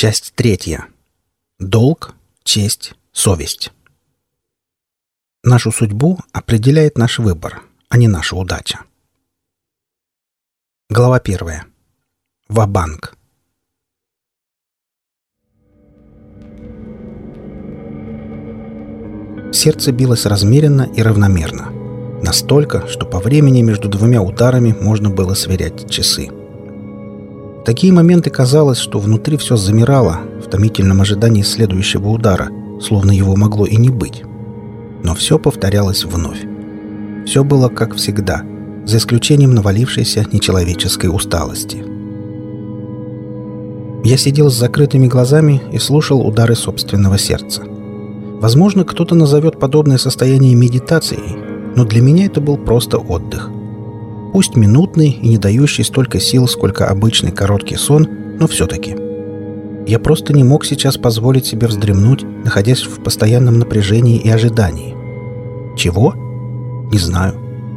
Часть третья. Долг, честь, совесть. Нашу судьбу определяет наш выбор, а не наша удача. Глава первая. Ва-банк. Сердце билось размеренно и равномерно. Настолько, что по времени между двумя ударами можно было сверять часы. Такие моменты казалось, что внутри все замирало в томительном ожидании следующего удара, словно его могло и не быть. Но все повторялось вновь. Все было как всегда, за исключением навалившейся нечеловеческой усталости. Я сидел с закрытыми глазами и слушал удары собственного сердца. Возможно, кто-то назовет подобное состояние медитацией, но для меня это был просто отдых. Пусть минутный и не дающий столько сил, сколько обычный короткий сон, но все-таки. Я просто не мог сейчас позволить себе вздремнуть, находясь в постоянном напряжении и ожидании. Чего? Не знаю.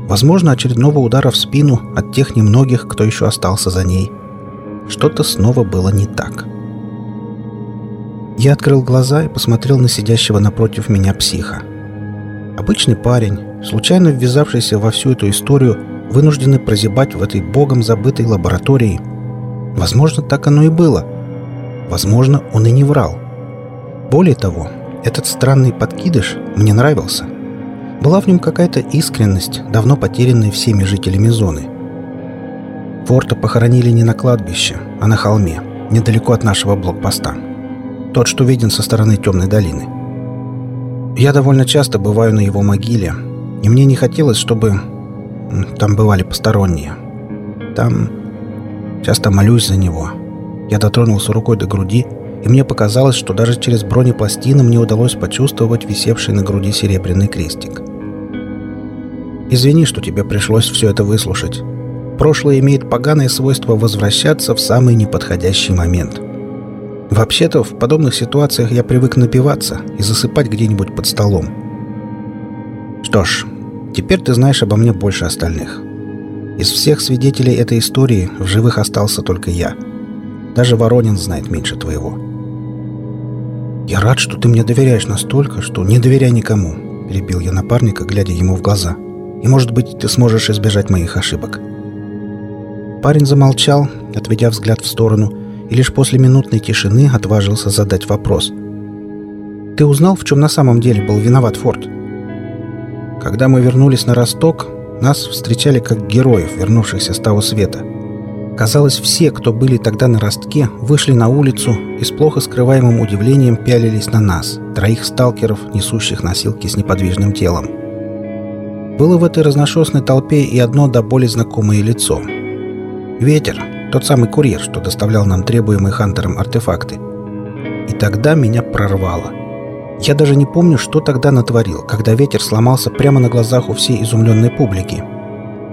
Возможно, очередного удара в спину от тех немногих, кто еще остался за ней. Что-то снова было не так. Я открыл глаза и посмотрел на сидящего напротив меня психа. Обычный парень, случайно ввязавшийся во всю эту историю, вынуждены прозябать в этой богом забытой лаборатории. Возможно, так оно и было. Возможно, он и не врал. Более того, этот странный подкидыш мне нравился. Была в нем какая-то искренность, давно потерянная всеми жителями зоны. Форта похоронили не на кладбище, а на холме, недалеко от нашего блокпоста. Тот, что виден со стороны темной долины. Я довольно часто бываю на его могиле, и мне не хотелось, чтобы там бывали посторонние. Там часто молюсь за него. Я дотронулся рукой до груди, и мне показалось, что даже через бронепластины мне удалось почувствовать висевший на груди серебряный крестик. Извини, что тебе пришлось все это выслушать. Прошлое имеет поганое свойство возвращаться в самый неподходящий момент. Вообще-то, в подобных ситуациях я привык напиваться и засыпать где-нибудь под столом. Что ж, Теперь ты знаешь обо мне больше остальных. Из всех свидетелей этой истории в живых остался только я. Даже Воронин знает меньше твоего. «Я рад, что ты мне доверяешь настолько, что не доверяй никому», — перебил я напарника, глядя ему в глаза. «И, может быть, ты сможешь избежать моих ошибок». Парень замолчал, отведя взгляд в сторону, и лишь после минутной тишины отважился задать вопрос. «Ты узнал, в чем на самом деле был виноват Форд?» Когда мы вернулись на Росток, нас встречали как героев, вернувшихся с того света. Казалось, все, кто были тогда на Ростке, вышли на улицу и с плохо скрываемым удивлением пялились на нас, троих сталкеров, несущих носилки с неподвижным телом. Было в этой разношерстной толпе и одно до боли знакомое лицо. Ветер, тот самый курьер, что доставлял нам требуемые Хантером артефакты. И тогда меня прорвало – я даже не помню, что тогда натворил, когда ветер сломался прямо на глазах у всей изумленной публики.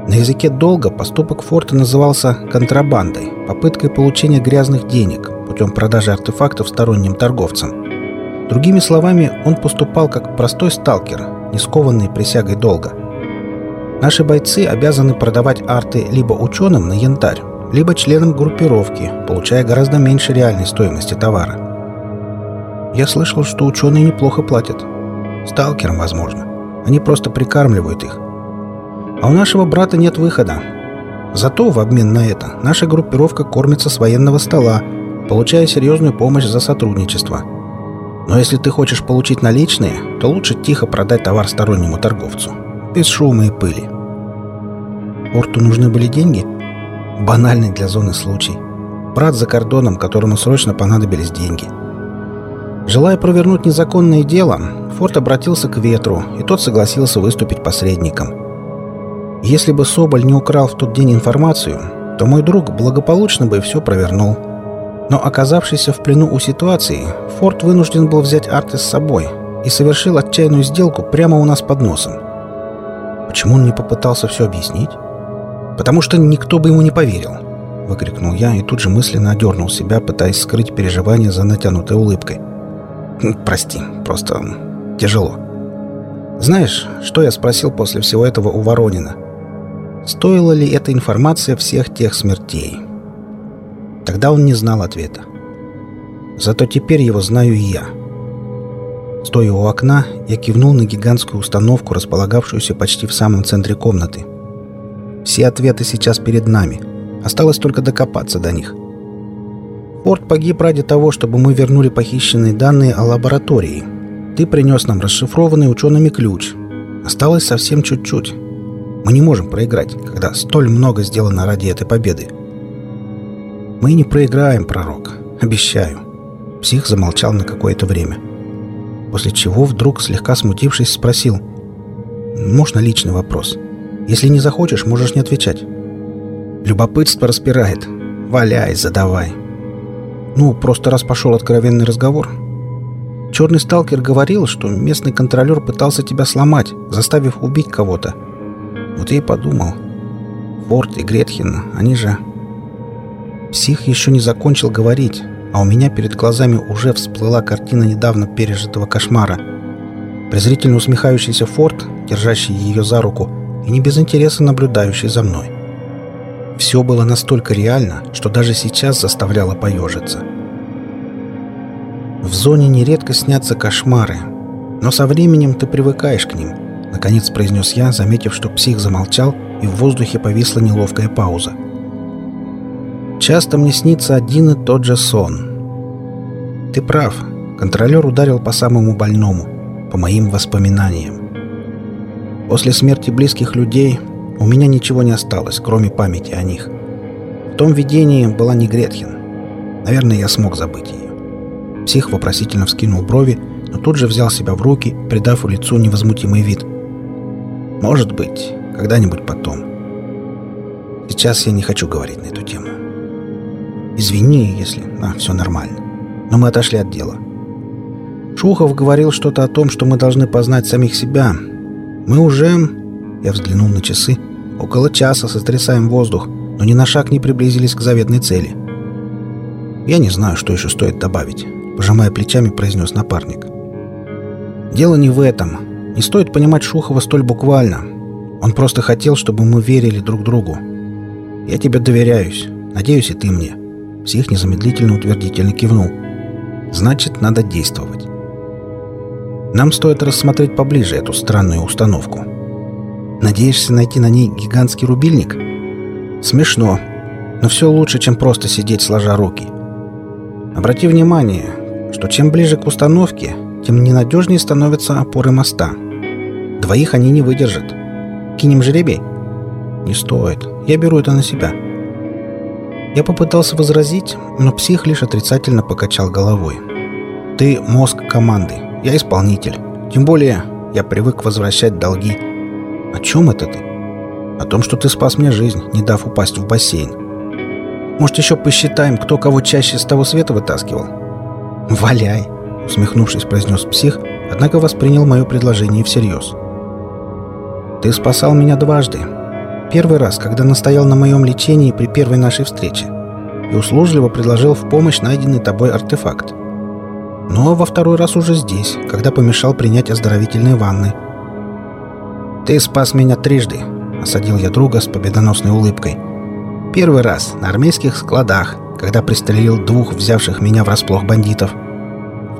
На языке долга поступок Форта назывался контрабандой, попыткой получения грязных денег путем продажи артефактов сторонним торговцам. Другими словами, он поступал как простой сталкер, не скованный присягой долга. Наши бойцы обязаны продавать арты либо ученым на янтарь, либо членам группировки, получая гораздо меньше реальной стоимости товара. Я слышал, что ученые неплохо платят. Сталкерам, возможно. Они просто прикармливают их. А у нашего брата нет выхода. Зато в обмен на это наша группировка кормится с военного стола, получая серьезную помощь за сотрудничество. Но если ты хочешь получить наличные, то лучше тихо продать товар стороннему торговцу. Без шума и пыли. Порту нужны были деньги? Банальный для зоны случай. Брат за кордоном, которому срочно понадобились деньги – Желая провернуть незаконное дело, Форд обратился к Ветру, и тот согласился выступить посредником. Если бы Соболь не украл в тот день информацию, то мой друг благополучно бы все провернул. Но оказавшийся в плену у ситуации, Форд вынужден был взять Арты с собой и совершил отчаянную сделку прямо у нас под носом. Почему он не попытался все объяснить? Потому что никто бы ему не поверил. Выкрикнул я и тут же мысленно одернул себя, пытаясь скрыть переживания за натянутой улыбкой. Прости, просто тяжело. Знаешь, что я спросил после всего этого у Воронина? Стоила ли эта информация всех тех смертей? Тогда он не знал ответа. Зато теперь его знаю я. Стоя у окна, я кивнул на гигантскую установку, располагавшуюся почти в самом центре комнаты. Все ответы сейчас перед нами. Осталось только докопаться до них. Форд погиб ради того, чтобы мы вернули похищенные данные о лаборатории. Ты принес нам расшифрованный учеными ключ. Осталось совсем чуть-чуть. Мы не можем проиграть, когда столь много сделано ради этой победы. Мы не проиграем, пророк. Обещаю. Псих замолчал на какое-то время. После чего вдруг, слегка смутившись, спросил. «Можно личный вопрос? Если не захочешь, можешь не отвечать». Любопытство распирает. «Валяй, задавай». Ну, просто раз пошел откровенный разговор. Черный сталкер говорил, что местный контролер пытался тебя сломать, заставив убить кого-то. Вот я и подумал. Форд и Гретхен, они же... Псих еще не закончил говорить, а у меня перед глазами уже всплыла картина недавно пережитого кошмара. Презрительно усмехающийся Форд, держащий ее за руку, и не без интереса наблюдающий за мной. Все было настолько реально, что даже сейчас заставляло поежиться. В зоне нередко снятся кошмары, но со временем ты привыкаешь к ним, наконец произнес я, заметив, что псих замолчал, и в воздухе повисла неловкая пауза. Часто мне снится один и тот же сон. Ты прав. Контролер ударил по самому больному, по моим воспоминаниям. После смерти близких людей у меня ничего не осталось, кроме памяти о них. В том видении была не Гретхен. Наверное, я смог забыть ее. Псих вопросительно вскинул брови, но тут же взял себя в руки, придав лицу невозмутимый вид. «Может быть, когда-нибудь потом. Сейчас я не хочу говорить на эту тему. Извини, если... А, все нормально. Но мы отошли от дела. Шухов говорил что-то о том, что мы должны познать самих себя. Мы уже... Я взглянул на часы. Около часа сотрясаем воздух, но ни на шаг не приблизились к заветной цели. Я не знаю, что еще стоит добавить, пожимая плечами, произнес напарник. Дело не в этом. Не стоит понимать Шухова столь буквально. Он просто хотел, чтобы мы верили друг другу. Я тебе доверяюсь. Надеюсь, и ты мне. Псих незамедлительно утвердительно кивнул. «Значит, надо действовать. Нам стоит рассмотреть поближе эту странную установку. Надеешься найти на ней гигантский рубильник? Смешно, но все лучше, чем просто сидеть сложа руки. Обрати внимание, что чем ближе к установке, тем ненадежнее становятся опоры моста. Двоих они не выдержат. Кинем жребий? Не стоит. Я беру это на себя. Я попытался возразить, но псих лишь отрицательно покачал головой. «Ты мозг команды, я исполнитель. Тем более я привык возвращать долги. О чем это ты? О том, что ты спас мне жизнь, не дав упасть в бассейн. Может, еще посчитаем, кто кого чаще с того света вытаскивал?» «Валяй!» — усмехнувшись, произнес псих, однако воспринял мое предложение всерьез. «Ты спасал меня дважды, Первый раз, когда настоял на моем лечении при первой нашей встрече и услужливо предложил в помощь найденный тобой артефакт. Ну а во второй раз уже здесь, когда помешал принять оздоровительные ванны. «Ты спас меня трижды», — осадил я друга с победоносной улыбкой. «Первый раз на армейских складах, когда пристрелил двух взявших меня врасплох бандитов.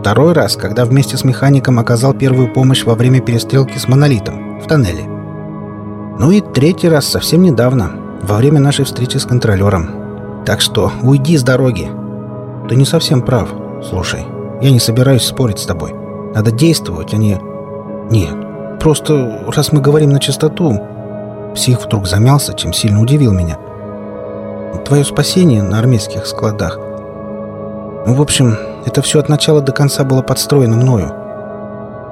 Второй раз, когда вместе с механиком оказал первую помощь во время перестрелки с монолитом в тоннеле. Ну и третий раз совсем недавно, во время нашей встречи с контролером. Так что уйди с дороги. Ты не совсем прав. Слушай, я не собираюсь спорить с тобой. Надо действовать, а не... Нет, просто раз мы говорим на чистоту... Псих вдруг замялся, чем сильно удивил меня. Твое спасение на армейских складах. Ну, в общем, это все от начала до конца было подстроено мною.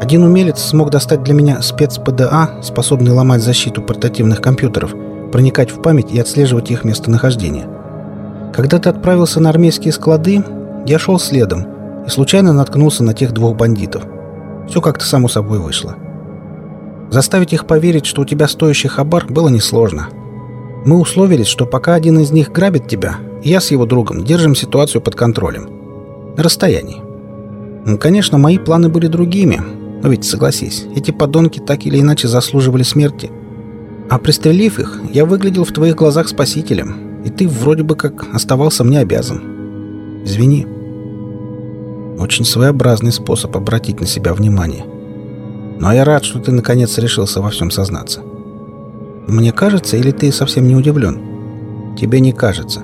Один умелец смог достать для меня спец-ПДА, способный ломать защиту портативных компьютеров, проникать в память и отслеживать их местонахождение. Когда ты отправился на армейские склады, я шел следом и случайно наткнулся на тех двух бандитов. Все как-то само собой вышло. Заставить их поверить, что у тебя стоящий хабар, было несложно. Мы условились, что пока один из них грабит тебя, я с его другом держим ситуацию под контролем. На расстоянии. Конечно, мои планы были другими, но ведь согласись, эти подонки так или иначе заслуживали смерти. А пристрелив их, я выглядел в твоих глазах спасителем, и ты вроде бы как оставался мне обязан. Извини. Очень своеобразный способ обратить на себя внимание. Но я рад, что ты наконец решился во всем сознаться. Мне кажется, или ты совсем не удивлен? Тебе не кажется.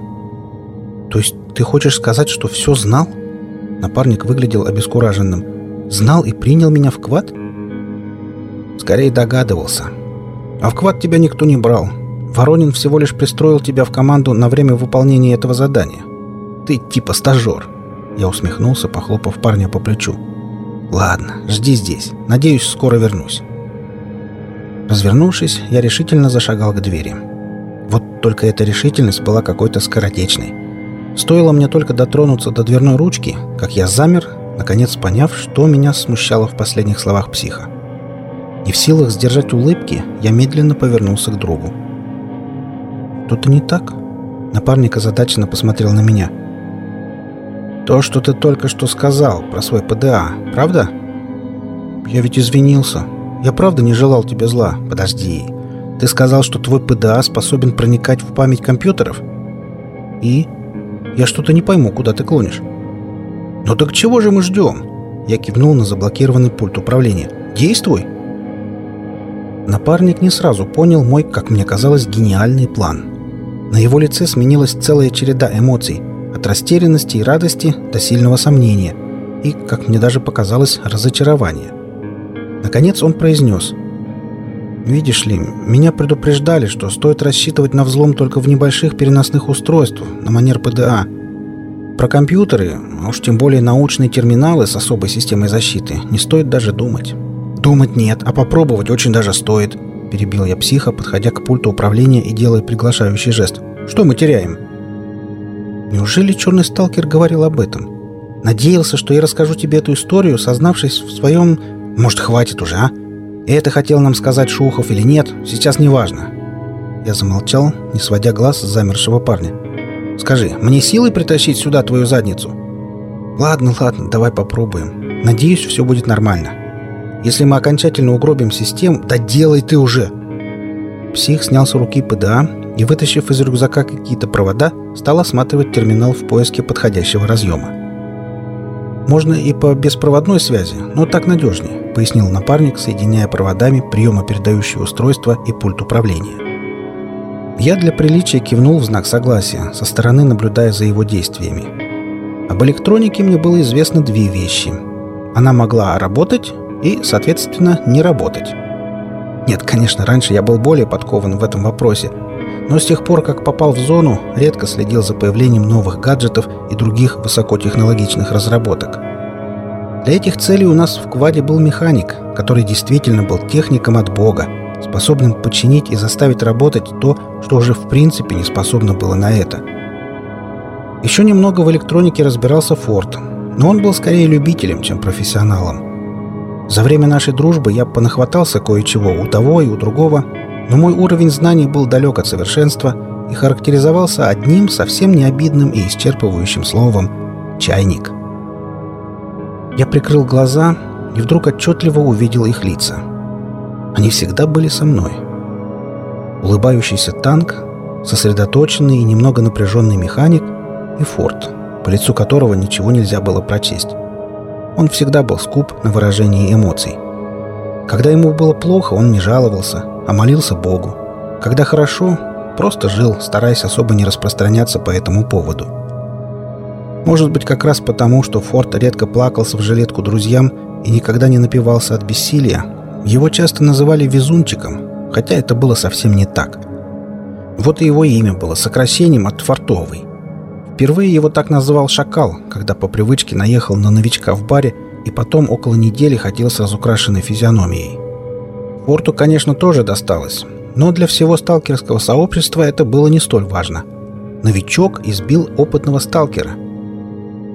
То есть ты хочешь сказать, что все знал? Напарник выглядел обескураженным. Знал и принял меня в квад? Скорее догадывался. А в квад тебя никто не брал. Воронин всего лишь пристроил тебя в команду на время выполнения этого задания. Ты типа стажер. Я усмехнулся, похлопав парня по плечу. Ладно, жди здесь. Надеюсь, скоро вернусь. Развернувшись, я решительно зашагал к двери. Вот только эта решительность была какой-то скоротечной. Стоило мне только дотронуться до дверной ручки, как я замер, наконец поняв, что меня смущало в последних словах психа. Не в силах сдержать улыбки, я медленно повернулся к другу. «Что-то не так?» Напарник озадаченно посмотрел на меня. «То, что ты только что сказал про свой ПДА, правда?» «Я ведь извинился. Я правда не желал тебе зла. Подожди. Ты сказал, что твой ПДА способен проникать в память компьютеров?» «И?» «Я что-то не пойму, куда ты клонишь». «Ну так чего же мы ждем?» Я кивнул на заблокированный пульт управления. «Действуй!» Напарник не сразу понял мой, как мне казалось, гениальный план. На его лице сменилась целая череда эмоций, от растерянности и радости до сильного сомнения и, как мне даже показалось, разочарования. Наконец он произнес. «Видишь ли, меня предупреждали, что стоит рассчитывать на взлом только в небольших переносных устройствах, на манер ПДА. Про компьютеры, а уж тем более научные терминалы с особой системой защиты, не стоит даже думать». «Думать нет, а попробовать очень даже стоит», — перебил я психа, подходя к пульту управления и делая приглашающий жест. «Что мы теряем?» Неужели черный сталкер говорил об этом? Надеялся, что я расскажу тебе эту историю, сознавшись в своем... Может, хватит уже, а? Это хотел нам сказать Шухов или нет, сейчас не важно. Я замолчал, не сводя глаз с замершего парня. «Скажи, мне силой притащить сюда твою задницу?» «Ладно, ладно, давай попробуем. Надеюсь, все будет нормально». Если мы окончательно угробим систему, да делай ты уже!» Псих снял с руки ПДА и, вытащив из рюкзака какие-то провода, стал осматривать терминал в поиске подходящего разъема. «Можно и по беспроводной связи, но так надежнее», — пояснил напарник, соединяя проводами приемо-передающее устройство и пульт управления. Я для приличия кивнул в знак согласия, со стороны наблюдая за его действиями. Об электронике мне было известно две вещи. Она могла работать, и, соответственно, не работать. Нет, конечно, раньше я был более подкован в этом вопросе, но с тех пор, как попал в зону, редко следил за появлением новых гаджетов и других высокотехнологичных разработок. Для этих целей у нас в кваде был механик, который действительно был техником от бога, способным починить и заставить работать то, что уже в принципе не способно было на это. Еще немного в электронике разбирался Форд, но он был скорее любителем, чем профессионалом. За время нашей дружбы я понахватался кое-чего у того и у другого, но мой уровень знаний был далек от совершенства и характеризовался одним совсем необидным и исчерпывающим словом «чайник». Я прикрыл глаза и вдруг отчетливо увидел их лица. Они всегда были со мной. Улыбающийся танк, сосредоточенный и немного напряженный механик и форт, по лицу которого ничего нельзя было прочесть. Он всегда был скуп на выражение эмоций. Когда ему было плохо, он не жаловался, а молился Богу. Когда хорошо, просто жил, стараясь особо не распространяться по этому поводу. Может быть, как раз потому, что Форд редко плакался в жилетку друзьям и никогда не напивался от бессилия, его часто называли «везунчиком», хотя это было совсем не так. Вот и его имя было сокращением от «фартовый». Впервые его так называл «шакал», когда по привычке наехал на новичка в баре и потом около недели ходил с разукрашенной физиономией. Форту, конечно, тоже досталось, но для всего сталкерского сообщества это было не столь важно. Новичок избил опытного сталкера.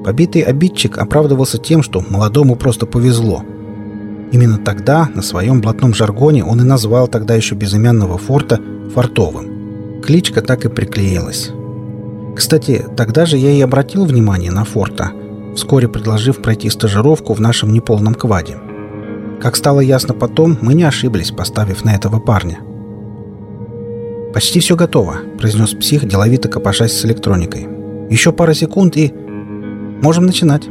Побитый обидчик оправдывался тем, что молодому просто повезло. Именно тогда, на своем блатном жаргоне, он и назвал тогда еще безымянного форта «фортовым». Кличка так и приклеилась. Кстати, тогда же я и обратил внимание на Форта, вскоре предложив пройти стажировку в нашем неполном кваде. Как стало ясно потом, мы не ошиблись, поставив на этого парня. «Почти все готово», — произнес псих, деловито копошась с электроникой. «Еще пара секунд и... можем начинать».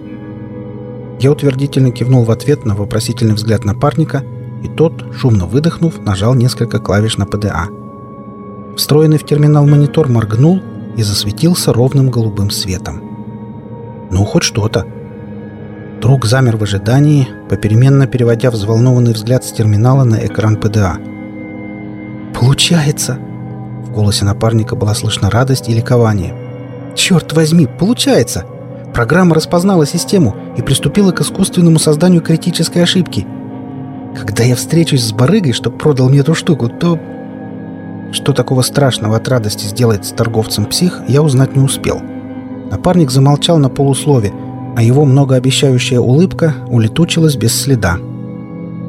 Я утвердительно кивнул в ответ на вопросительный взгляд напарника, и тот, шумно выдохнув, нажал несколько клавиш на ПДА. Встроенный в терминал монитор моргнул и засветился ровным голубым светом. Ну, хоть что-то. Друг замер в ожидании, попеременно переводя взволнованный взгляд с терминала на экран ПДА. «Получается!» В голосе напарника была слышна радость и ликование. «Черт возьми, получается! Программа распознала систему и приступила к искусственному созданию критической ошибки. Когда я встречусь с барыгой, что продал мне эту штуку, то...» Что такого страшного от радости сделает с торговцем псих, я узнать не успел. Напарник замолчал на полуслове, а его многообещающая улыбка улетучилась без следа.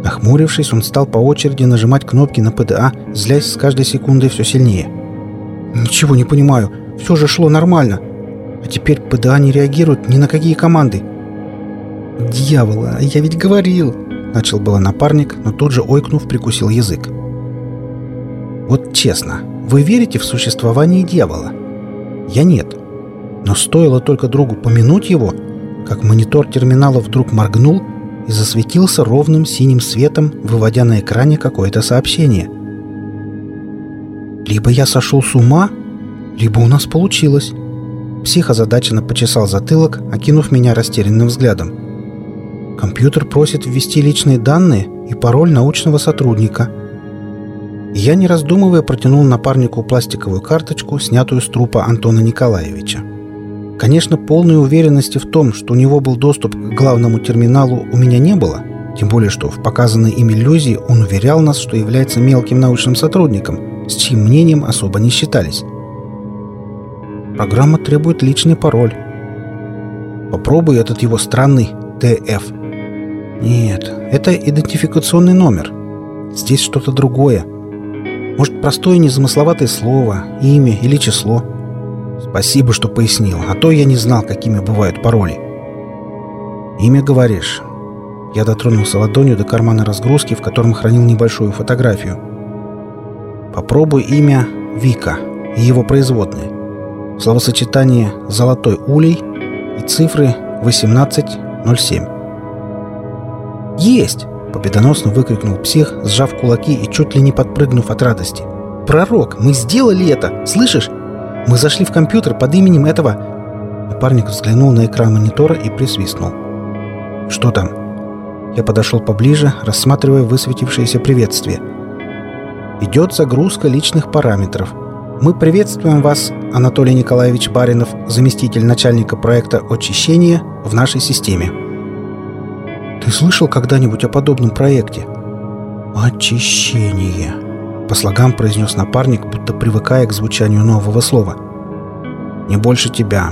Нахмурившись, он стал по очереди нажимать кнопки на ПДА, злясь с каждой секундой все сильнее. «Ничего не понимаю. Все же шло нормально. А теперь ПДА не реагирует ни на какие команды». «Дьявола, я ведь говорил!» Начал было напарник, но тут же, ойкнув, прикусил язык. «Вот честно, вы верите в существование дьявола?» «Я нет. Но стоило только другу помянуть его, как монитор терминала вдруг моргнул и засветился ровным синим светом, выводя на экране какое-то сообщение. «Либо я сошел с ума, либо у нас получилось». Псих озадаченно почесал затылок, окинув меня растерянным взглядом. «Компьютер просит ввести личные данные и пароль научного сотрудника». Я, не раздумывая, протянул напарнику пластиковую карточку, снятую с трупа Антона Николаевича. Конечно, полной уверенности в том, что у него был доступ к главному терминалу, у меня не было. Тем более, что в показанной им иллюзии он уверял нас, что является мелким научным сотрудником, с чьим мнением особо не считались. Программа требует личный пароль. Попробуй этот его странный ТФ. Нет, это идентификационный номер. Здесь что-то другое. Может, простое незамысловатое слово, имя или число – Спасибо, что пояснил, а то я не знал, какими бывают пароли. Имя говоришь. Я дотронулся ладонью до кармана разгрузки, в котором хранил небольшую фотографию. Попробуй имя Вика и его производные. Словосочетание «золотой улей» и цифры 1807. «Есть!» — победоносно выкрикнул псих, сжав кулаки и чуть ли не подпрыгнув от радости. «Пророк, мы сделали это! Слышишь? Мы зашли в компьютер под именем этого...» Напарник взглянул на экран монитора и присвистнул. «Что там?» Я подошел поближе, рассматривая высветившееся приветствие. «Идет загрузка личных параметров. Мы приветствуем вас, Анатолий Николаевич Баринов, заместитель начальника проекта очищения в нашей системе». «Ты слышал когда-нибудь о подобном проекте?» «Очищение», по слогам произнес напарник, будто привыкая к звучанию нового слова. «Не больше тебя».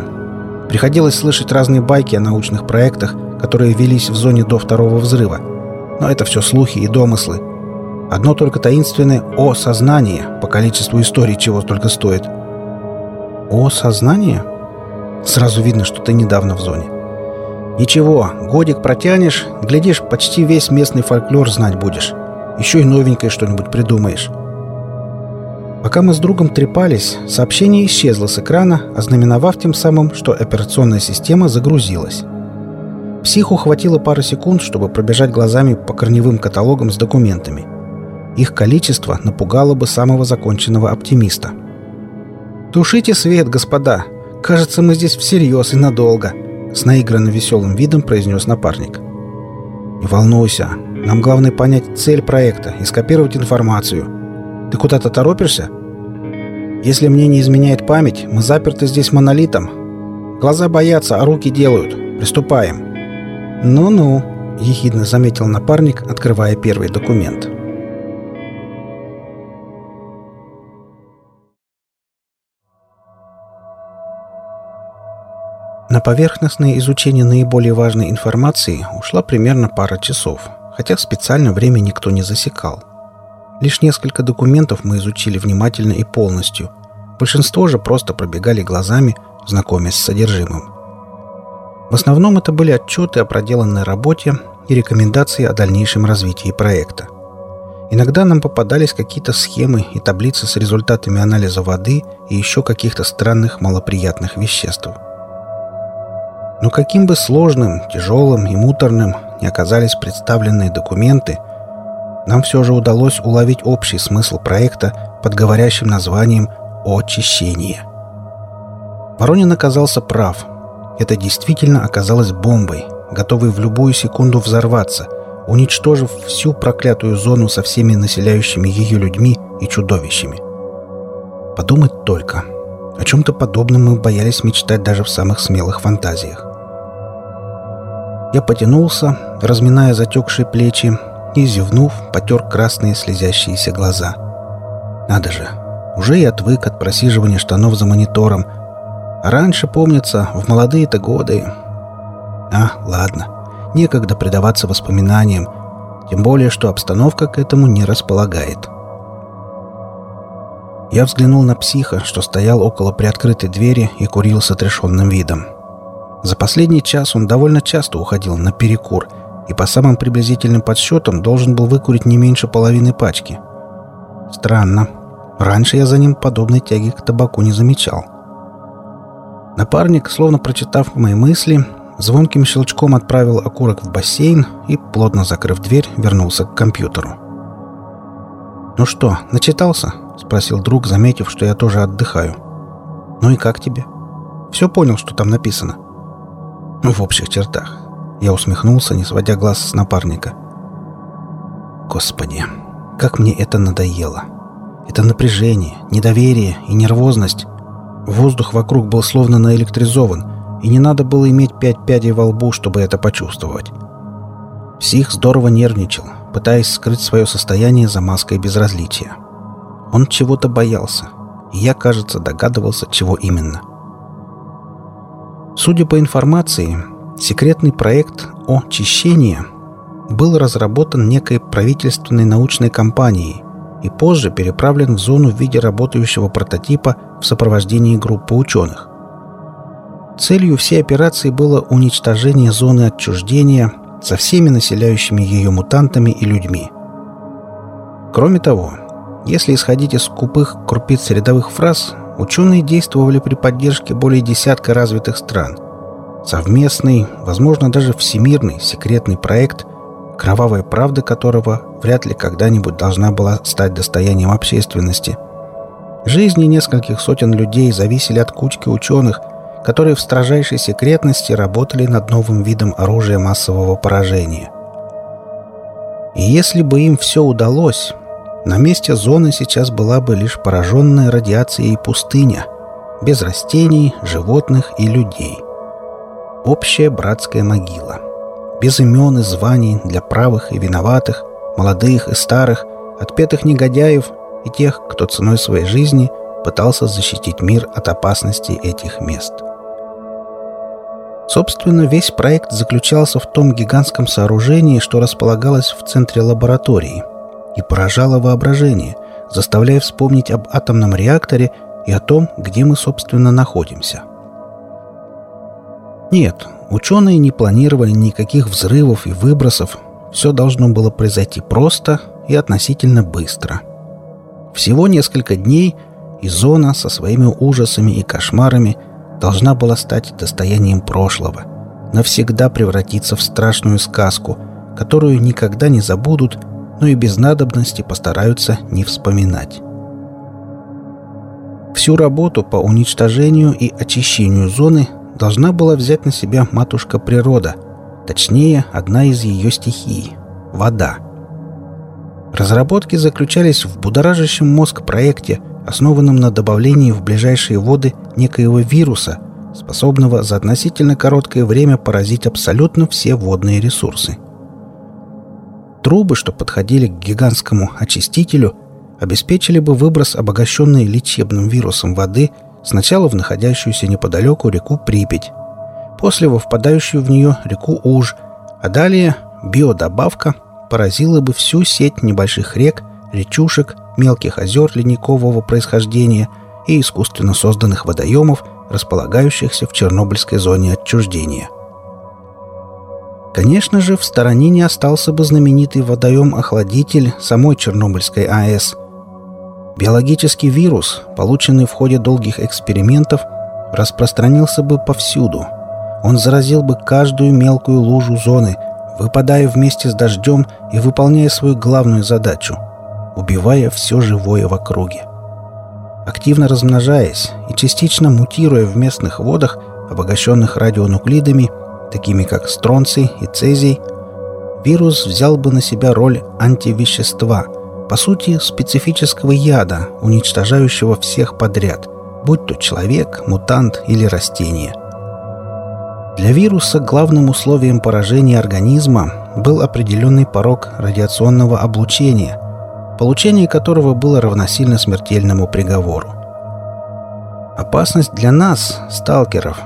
Приходилось слышать разные байки о научных проектах, которые велись в зоне до второго взрыва. Но это все слухи и домыслы. Одно только таинственное «О сознание» по количеству историй чего только стоит. «О сознание?» Сразу видно, что ты недавно в зоне. «Ничего, годик протянешь, глядишь, почти весь местный фольклор знать будешь. Еще и новенькое что-нибудь придумаешь». Пока мы с другом трепались, сообщение исчезло с экрана, ознаменовав тем самым, что операционная система загрузилась. Психу хватило пары секунд, чтобы пробежать глазами по корневым каталогам с документами. Их количество напугало бы самого законченного оптимиста. «Тушите свет, господа! Кажется, мы здесь всерьез и надолго!» С наигранно веселым видом произнес напарник. «Не волнуйся. Нам главное понять цель проекта и скопировать информацию. Ты куда-то торопишься?» Если мне не изменяет память, мы заперты здесь монолитом. Глаза боятся, а руки делают. Приступаем. Ну-ну, ехидно заметил напарник, открывая первый документ. На поверхностное изучение наиболее важной информации ушла примерно пара часов, хотя специально время никто не засекал. Лишь несколько документов мы изучили внимательно и полностью. Большинство же просто пробегали глазами, знакомясь с содержимым. В основном это были отчеты о проделанной работе и рекомендации о дальнейшем развитии проекта. Иногда нам попадались какие-то схемы и таблицы с результатами анализа воды и еще каких-то странных малоприятных веществ. Но каким бы сложным, тяжелым и муторным ни оказались представленные документы, нам все же удалось уловить общий смысл проекта под говорящим названием «Очищение». Воронин оказался прав. Это действительно оказалось бомбой, готовой в любую секунду взорваться, уничтожив всю проклятую зону со всеми населяющими ее людьми и чудовищами. Подумать только. О чем-то подобном мы боялись мечтать даже в самых смелых фантазиях. Я потянулся, разминая затекшие плечи, и, зевнув, потер красные слезящиеся глаза. Надо же, уже и отвык от просиживания штанов за монитором. А раньше, помнится, в молодые-то годы... А, ладно, некогда предаваться воспоминаниям, тем более, что обстановка к этому не располагает. Я взглянул на психа, что стоял около приоткрытой двери и курил с отрешенным видом. За последний час он довольно часто уходил на перекур и по самым приблизительным подсчетам должен был выкурить не меньше половины пачки. Странно. Раньше я за ним подобной тяги к табаку не замечал. Напарник, словно прочитав мои мысли, звонким щелчком отправил окурок в бассейн и, плотно закрыв дверь, вернулся к компьютеру. «Ну что, начитался?» — спросил друг, заметив, что я тоже отдыхаю. «Ну и как тебе? Все понял, что там написано?» Ну, в общих чертах. Я усмехнулся, не сводя глаз с напарника. Господи, как мне это надоело. Это напряжение, недоверие и нервозность. Воздух вокруг был словно наэлектризован, и не надо было иметь пять пядей во лбу, чтобы это почувствовать. Псих здорово нервничал, пытаясь скрыть свое состояние за маской безразличия. Он чего-то боялся, и я, кажется, догадывался, чего именно — Судя по информации, секретный проект о «Очищение» был разработан некой правительственной научной компанией и позже переправлен в зону в виде работающего прототипа в сопровождении группы ученых. Целью всей операции было уничтожение зоны отчуждения со всеми населяющими ее мутантами и людьми. Кроме того, если исходить из скупых крупиц рядовых фраз, ученые действовали при поддержке более десятка развитых стран. Совместный, возможно, даже всемирный секретный проект, кровавая правда которого вряд ли когда-нибудь должна была стать достоянием общественности. Жизни нескольких сотен людей зависели от кучки ученых, которые в строжайшей секретности работали над новым видом оружия массового поражения. И если бы им все удалось, на месте зоны сейчас была бы лишь пораженная радиацией пустыня, без растений, животных и людей. Общая братская могила. Без имен и званий для правых и виноватых, молодых и старых, отпетых негодяев и тех, кто ценой своей жизни пытался защитить мир от опасности этих мест. Собственно, весь проект заключался в том гигантском сооружении, что располагалось в центре лаборатории – и поражало воображение, заставляя вспомнить об атомном реакторе и о том, где мы, собственно, находимся. Нет, ученые не планировали никаких взрывов и выбросов. Все должно было произойти просто и относительно быстро. Всего несколько дней, и зона со своими ужасами и кошмарами должна была стать достоянием прошлого, навсегда превратиться в страшную сказку, которую никогда не забудут но и без надобности постараются не вспоминать. Всю работу по уничтожению и очищению зоны должна была взять на себя матушка природа, точнее, одна из ее стихий — вода. Разработки заключались в будоражащем мозг проекте, основанном на добавлении в ближайшие воды некоего вируса, способного за относительно короткое время поразить абсолютно все водные ресурсы. Трубы, что подходили к гигантскому очистителю, обеспечили бы выброс обогащенной лечебным вирусом воды сначала в находящуюся неподалеку реку Припять, после во впадающую в нее реку Уж, а далее биодобавка поразила бы всю сеть небольших рек, речушек, мелких озер ледникового происхождения и искусственно созданных водоемов, располагающихся в Чернобыльской зоне отчуждения. Конечно же, в стороне не остался бы знаменитый водоем-охладитель самой Чернобыльской АЭС. Биологический вирус, полученный в ходе долгих экспериментов, распространился бы повсюду. он заразил бы каждую мелкую лужу зоны, выпадая вместе с дождем и выполняя свою главную задачу — убивая все живое в округе. Активно размножаясь и частично мутируя в местных водах, обогащенных радионуклидами, такими как стронций и цезий, вирус взял бы на себя роль антивещества, по сути, специфического яда, уничтожающего всех подряд, будь то человек, мутант или растение. Для вируса главным условием поражения организма был определенный порог радиационного облучения, получение которого было равносильно смертельному приговору. Опасность для нас, сталкеров,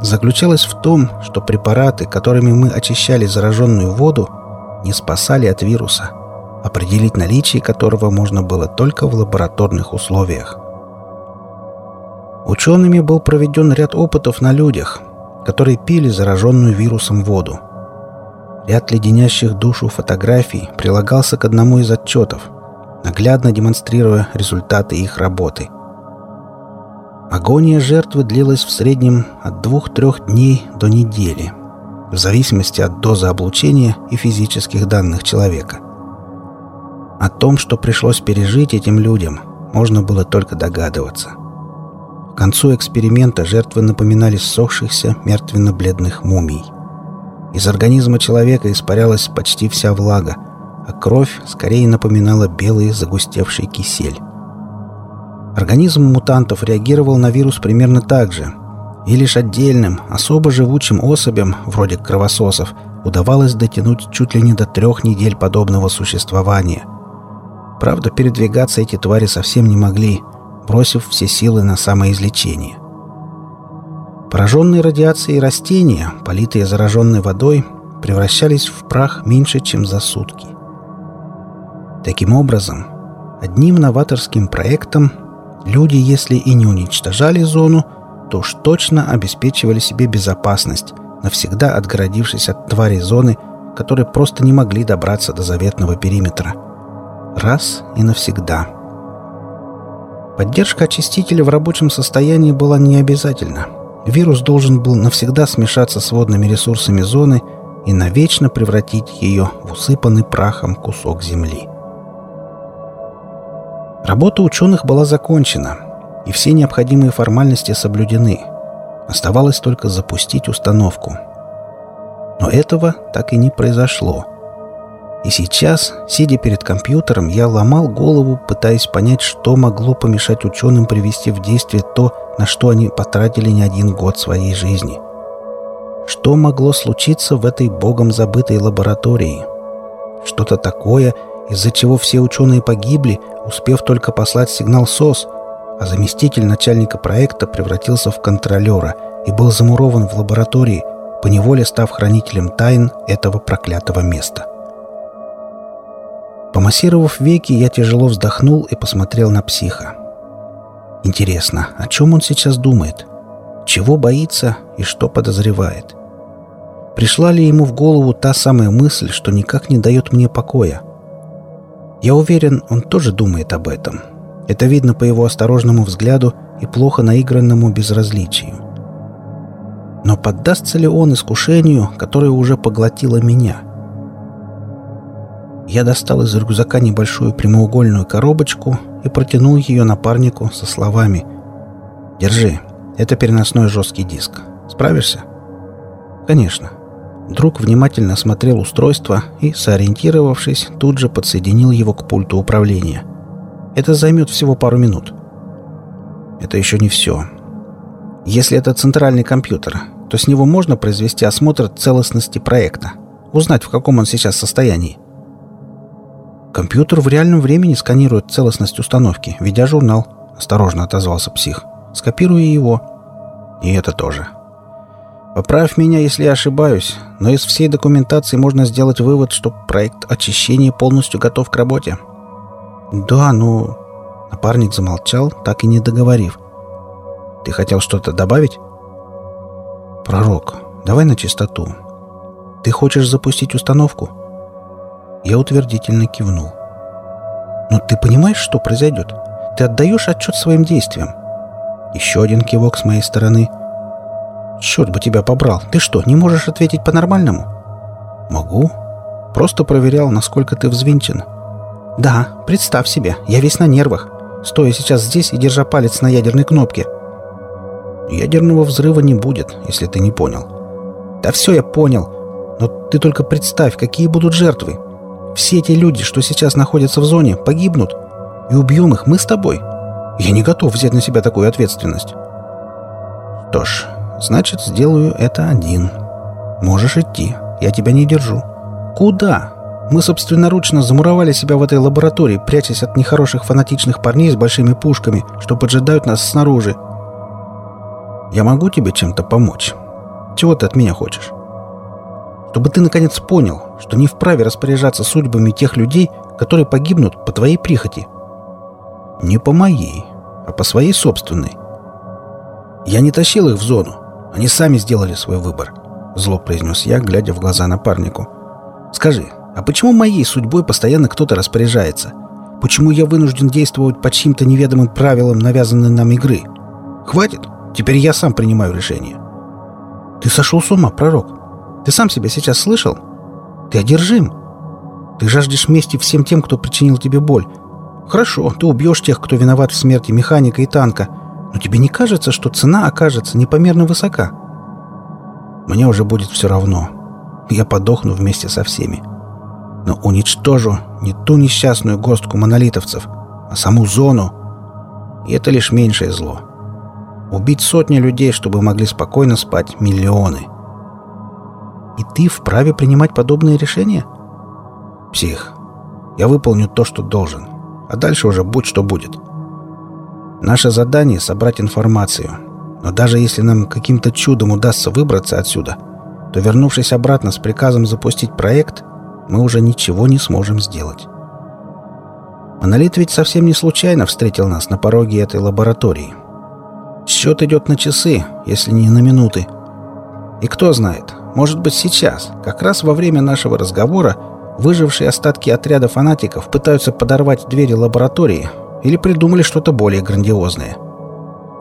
заключалась в том, что препараты, которыми мы очищали зараженную воду, не спасали от вируса, определить наличие которого можно было только в лабораторных условиях. Учеными был проведен ряд опытов на людях, которые пили зараженную вирусом воду. Ряд леденящих душу фотографий прилагался к одному из отчетов, наглядно демонстрируя результаты их работы – Агония жертвы длилась в среднем от двух-трех дней до недели, в зависимости от дозы облучения и физических данных человека. О том, что пришлось пережить этим людям, можно было только догадываться. К концу эксперимента жертвы напоминали ссохшихся мертвенно-бледных мумий. Из организма человека испарялась почти вся влага, а кровь скорее напоминала белый загустевший кисель. Организм мутантов реагировал на вирус примерно так же. И лишь отдельным, особо живучим особям, вроде кровососов, удавалось дотянуть чуть ли не до трех недель подобного существования. Правда, передвигаться эти твари совсем не могли, бросив все силы на самоизлечение. Пораженные радиацией растения, политые зараженной водой, превращались в прах меньше, чем за сутки. Таким образом, одним новаторским проектом Люди, если и не уничтожали зону, то уж точно обеспечивали себе безопасность, навсегда отгородившись от тварей зоны, которые просто не могли добраться до заветного периметра. Раз и навсегда. Поддержка очистителя в рабочем состоянии была не обязательна. Вирус должен был навсегда смешаться с водными ресурсами зоны и навечно превратить ее в усыпанный прахом кусок земли. Работа ученых была закончена, и все необходимые формальности соблюдены. Оставалось только запустить установку. Но этого так и не произошло. И сейчас, сидя перед компьютером, я ломал голову, пытаясь понять, что могло помешать ученым привести в действие то, на что они потратили не один год своей жизни. Что могло случиться в этой богом забытой лаборатории? Что-то такое, из-за чего все ученые погибли, успев только послать сигнал СОС, а заместитель начальника проекта превратился в контролера и был замурован в лаборатории, поневоле став хранителем тайн этого проклятого места. Помассировав веки, я тяжело вздохнул и посмотрел на психа. Интересно, о чем он сейчас думает? Чего боится и что подозревает? Пришла ли ему в голову та самая мысль, что никак не дает мне покоя? Я уверен, он тоже думает об этом. Это видно по его осторожному взгляду и плохо наигранному безразличию. Но поддастся ли он искушению, которое уже поглотило меня? Я достал из рюкзака небольшую прямоугольную коробочку и протянул ее напарнику со словами «Держи, это переносной жесткий диск. Справишься?» «Конечно». Друг внимательно осмотрел устройство и, сориентировавшись, тут же подсоединил его к пульту управления. Это займет всего пару минут. Это еще не все. Если это центральный компьютер, то с него можно произвести осмотр целостности проекта, узнать, в каком он сейчас состоянии. Компьютер в реальном времени сканирует целостность установки, ведя журнал, осторожно отозвался псих. Скопируя его. И это тоже. — Поправь меня, если я ошибаюсь, но из всей документации можно сделать вывод, что проект очищения полностью готов к работе. Да, ну... Напарник замолчал, так и не договорив. Ты хотел что-то добавить? Пророк, давай на чистоту. Ты хочешь запустить установку? Я утвердительно кивнул. Но ты понимаешь, что произойдет? Ты отдаешь отчет своим действиям. Еще один кивок с моей стороны — Черт бы тебя побрал. Ты что, не можешь ответить по-нормальному? Могу. Просто проверял, насколько ты взвинчен. Да, представь себе, я весь на нервах. Стоя сейчас здесь и держа палец на ядерной кнопке. Ядерного взрыва не будет, если ты не понял. Да все я понял. Но ты только представь, какие будут жертвы. Все эти люди, что сейчас находятся в зоне, погибнут. И убьем их мы с тобой. Я не готов взять на себя такую ответственность. Что ж, значит, сделаю это один. Можешь идти. Я тебя не держу. Куда? Мы собственноручно замуровали себя в этой лаборатории, прячась от нехороших фанатичных парней с большими пушками, что поджидают нас снаружи. Я могу тебе чем-то помочь? Чего ты от меня хочешь? Чтобы ты наконец понял, что не вправе распоряжаться судьбами тех людей, которые погибнут по твоей прихоти. Не по моей, а по своей собственной. Я не тащил их в зону. Они сами сделали свой выбор. Зло произнес я, глядя в глаза напарнику. Скажи, а почему моей судьбой постоянно кто-то распоряжается? Почему я вынужден действовать по чьим-то неведомым правилам, навязанной нам игры? Хватит? Теперь я сам принимаю решение. Ты сошел с ума, пророк. Ты сам себя сейчас слышал? Ты одержим. Ты жаждешь мести всем тем, кто причинил тебе боль. Хорошо, ты убьешь тех, кто виноват в смерти механика и танка, но тебе не кажется, что цена окажется непомерно высока? Мне уже будет все равно. Я подохну вместе со всеми. Но уничтожу не ту несчастную горстку монолитовцев, а саму зону. И это лишь меньшее зло. Убить сотни людей, чтобы могли спокойно спать миллионы. И ты вправе принимать подобные решения? Псих, я выполню то, что должен. А дальше уже будь что будет. Наше задание — собрать информацию. Но даже если нам каким-то чудом удастся выбраться отсюда, то, вернувшись обратно с приказом запустить проект, мы уже ничего не сможем сделать. Монолит ведь совсем не случайно встретил нас на пороге этой лаборатории. Счет идет на часы, если не на минуты. И кто знает, может быть сейчас, как раз во время нашего разговора, выжившие остатки отряда фанатиков пытаются подорвать двери лаборатории или придумали что-то более грандиозное.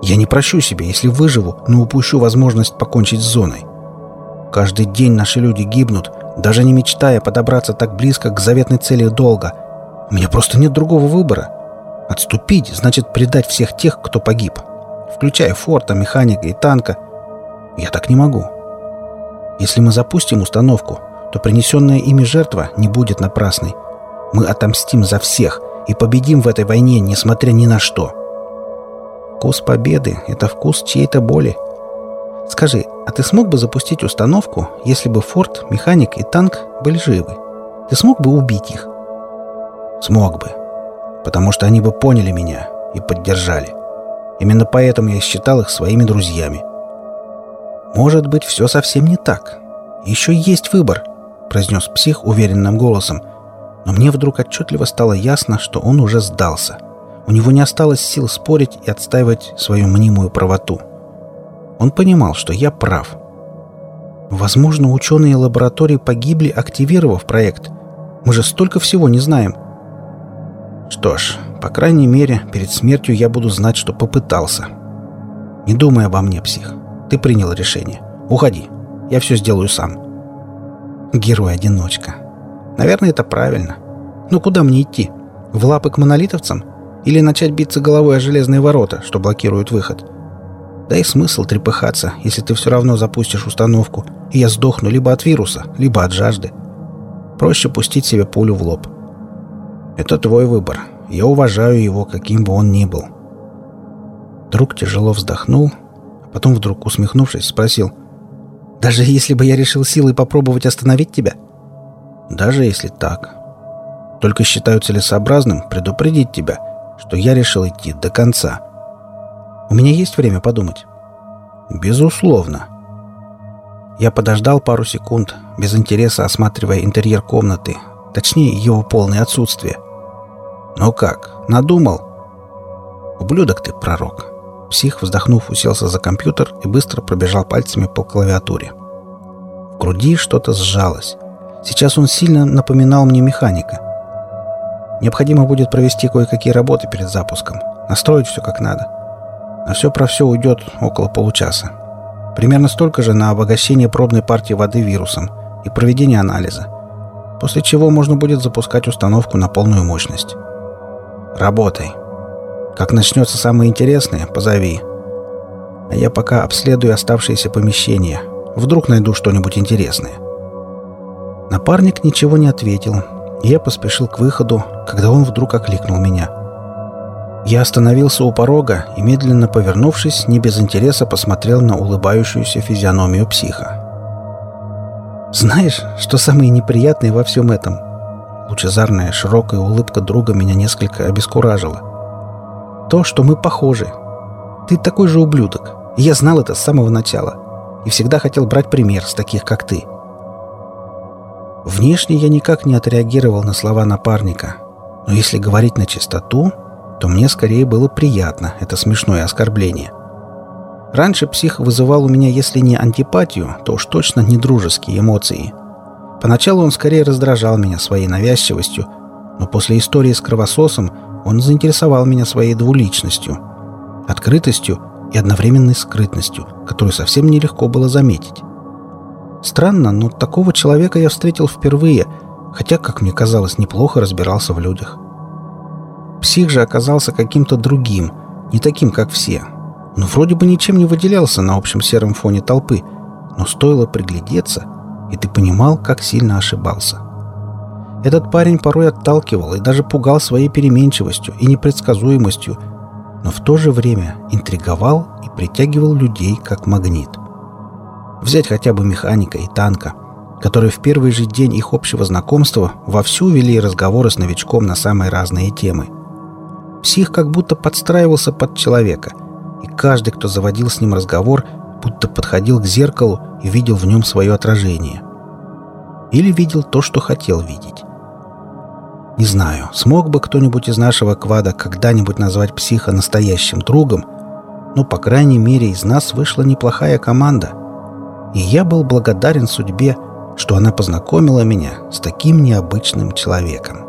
Я не прощу себе, если выживу, но упущу возможность покончить с зоной. Каждый день наши люди гибнут, даже не мечтая подобраться так близко к заветной цели долга. У меня просто нет другого выбора. Отступить значит предать всех тех, кто погиб включая форта, механика и танка. Я так не могу. Если мы запустим установку, то принесенная ими жертва не будет напрасной. Мы отомстим за всех и победим в этой войне, несмотря ни на что. Вкус победы — это вкус чьей-то боли. Скажи, а ты смог бы запустить установку, если бы форт, механик и танк были живы? Ты смог бы убить их? Смог бы. Потому что они бы поняли меня и поддержали. Именно поэтому я считал их своими друзьями. «Может быть, все совсем не так. Еще есть выбор», — произнес псих уверенным голосом. Но мне вдруг отчетливо стало ясно, что он уже сдался. У него не осталось сил спорить и отстаивать свою мнимую правоту. Он понимал, что я прав. Возможно, ученые лаборатории погибли, активировав проект. Мы же столько всего не знаем. Что ж, по крайней мере, перед смертью я буду знать, что попытался. Не думай обо мне, псих. Ты принял решение. Уходи. Я все сделаю сам. Герой-одиночка. Наверное, это правильно. Но куда мне идти? В лапы к монолитовцам? Или начать биться головой о железные ворота, что блокируют выход? Да и смысл трепыхаться, если ты все равно запустишь установку, и я сдохну либо от вируса, либо от жажды. Проще пустить себе пулю в лоб. Это твой выбор, я уважаю его, каким бы он ни был. Друг тяжело вздохнул, потом вдруг, усмехнувшись, спросил. «Даже если бы я решил силой попробовать остановить тебя?» «Даже если так. Только считаю целесообразным предупредить тебя, что я решил идти до конца. У меня есть время подумать?» «Безусловно». Я подождал пару секунд, без интереса осматривая интерьер комнаты, точнее, его полное отсутствие – «Ну как, надумал?» «Ублюдок ты, пророк!» Псих, вздохнув, уселся за компьютер и быстро пробежал пальцами по клавиатуре. В груди что-то сжалось. Сейчас он сильно напоминал мне механика. Необходимо будет провести кое-какие работы перед запуском, настроить все как надо. На все про все уйдет около получаса. Примерно столько же на обогащение пробной партии воды вирусом и проведение анализа. После чего можно будет запускать установку на полную мощность. Работай. Как начнется самое интересное, позови. А я пока обследую оставшиеся помещения. Вдруг найду что-нибудь интересное. Напарник ничего не ответил, я поспешил к выходу, когда он вдруг окликнул меня. Я остановился у порога и, медленно повернувшись, не без интереса посмотрел на улыбающуюся физиономию психа. «Знаешь, что самое неприятное во всем этом?» Лучезарная широкая улыбка друга меня несколько обескуражила. «То, что мы похожи. Ты такой же ублюдок, и я знал это с самого начала, и всегда хотел брать пример с таких, как ты». Внешне я никак не отреагировал на слова напарника, но если говорить на чистоту, то мне скорее было приятно это смешное оскорбление. Раньше псих вызывал у меня, если не антипатию, то уж точно не дружеские эмоции. Поначалу он скорее раздражал меня своей навязчивостью, но после истории с кровососом он заинтересовал меня своей двуличностью, открытостью и одновременной скрытностью, которую совсем нелегко было заметить. Странно, но такого человека я встретил впервые, хотя, как мне казалось, неплохо разбирался в людях. Псих же оказался каким-то другим, не таким, как все. Но вроде бы ничем не выделялся на общем сером фоне толпы, но стоило приглядеться, и ты понимал, как сильно ошибался. Этот парень порой отталкивал и даже пугал своей переменчивостью и непредсказуемостью, но в то же время интриговал и притягивал людей как магнит. Взять хотя бы механика и танка, которые в первый же день их общего знакомства вовсю вели разговоры с новичком на самые разные темы – Псих как будто подстраивался под человека, и каждый, кто заводил с ним разговор, будто подходил к зеркалу и видел в нем свое отражение. Или видел то, что хотел видеть. Не знаю, смог бы кто-нибудь из нашего квада когда-нибудь назвать психа настоящим другом, но, по крайней мере, из нас вышла неплохая команда. И я был благодарен судьбе, что она познакомила меня с таким необычным человеком.